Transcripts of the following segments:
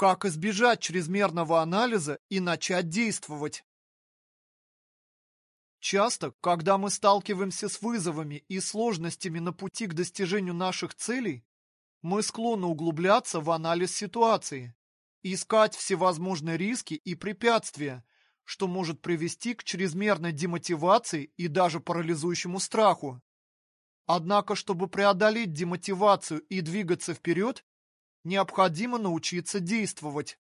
Как избежать чрезмерного анализа и начать действовать? Часто, когда мы сталкиваемся с вызовами и сложностями на пути к достижению наших целей, мы склонны углубляться в анализ ситуации, искать всевозможные риски и препятствия, что может привести к чрезмерной демотивации и даже парализующему страху. Однако, чтобы преодолеть демотивацию и двигаться вперед, необходимо научиться действовать.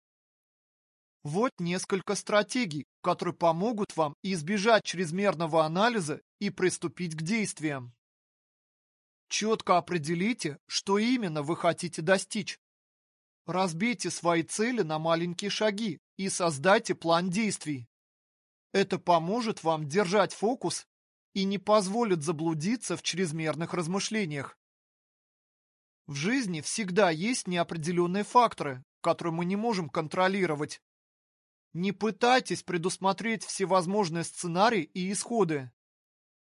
Вот несколько стратегий, которые помогут вам избежать чрезмерного анализа и приступить к действиям. Четко определите, что именно вы хотите достичь. Разбейте свои цели на маленькие шаги и создайте план действий. Это поможет вам держать фокус и не позволит заблудиться в чрезмерных размышлениях. В жизни всегда есть неопределенные факторы, которые мы не можем контролировать. Не пытайтесь предусмотреть всевозможные сценарии и исходы.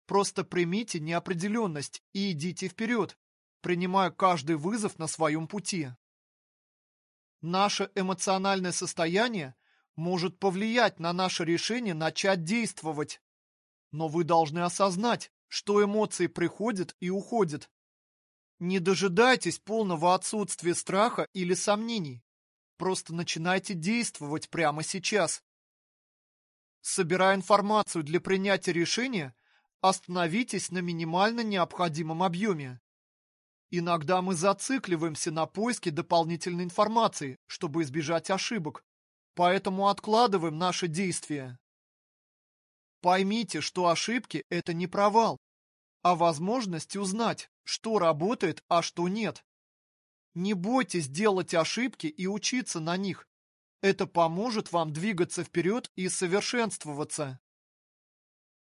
Просто примите неопределенность и идите вперед, принимая каждый вызов на своем пути. Наше эмоциональное состояние может повлиять на наше решение начать действовать. Но вы должны осознать, что эмоции приходят и уходят. Не дожидайтесь полного отсутствия страха или сомнений. Просто начинайте действовать прямо сейчас. Собирая информацию для принятия решения, остановитесь на минимально необходимом объеме. Иногда мы зацикливаемся на поиске дополнительной информации, чтобы избежать ошибок, поэтому откладываем наши действия. Поймите, что ошибки – это не провал, а возможность узнать, что работает, а что нет. Не бойтесь делать ошибки и учиться на них. Это поможет вам двигаться вперед и совершенствоваться.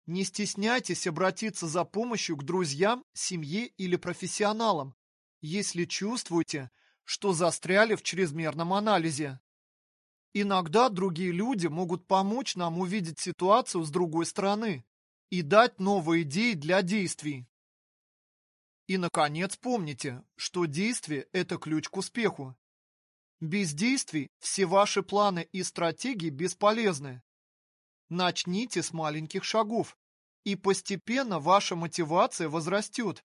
Не стесняйтесь обратиться за помощью к друзьям, семье или профессионалам, если чувствуете, что застряли в чрезмерном анализе. Иногда другие люди могут помочь нам увидеть ситуацию с другой стороны и дать новые идеи для действий. И, наконец, помните, что действие – это ключ к успеху. Без действий все ваши планы и стратегии бесполезны. Начните с маленьких шагов, и постепенно ваша мотивация возрастет,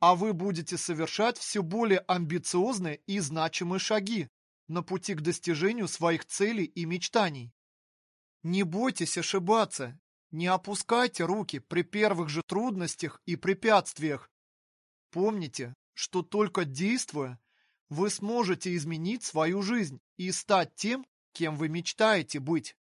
а вы будете совершать все более амбициозные и значимые шаги на пути к достижению своих целей и мечтаний. Не бойтесь ошибаться, не опускайте руки при первых же трудностях и препятствиях, Помните, что только действуя, вы сможете изменить свою жизнь и стать тем, кем вы мечтаете быть.